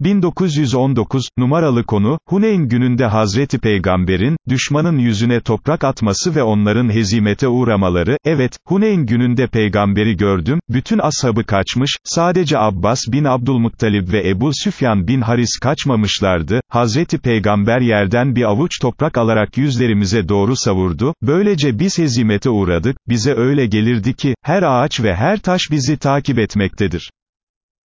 1919, numaralı konu, Huneyn gününde Hazreti Peygamber'in, düşmanın yüzüne toprak atması ve onların hezimete uğramaları, evet, Huneyn gününde peygamberi gördüm, bütün ashabı kaçmış, sadece Abbas bin Abdülmuttalib ve Ebu Süfyan bin Haris kaçmamışlardı, Hazreti Peygamber yerden bir avuç toprak alarak yüzlerimize doğru savurdu, böylece biz hezimete uğradık, bize öyle gelirdi ki, her ağaç ve her taş bizi takip etmektedir.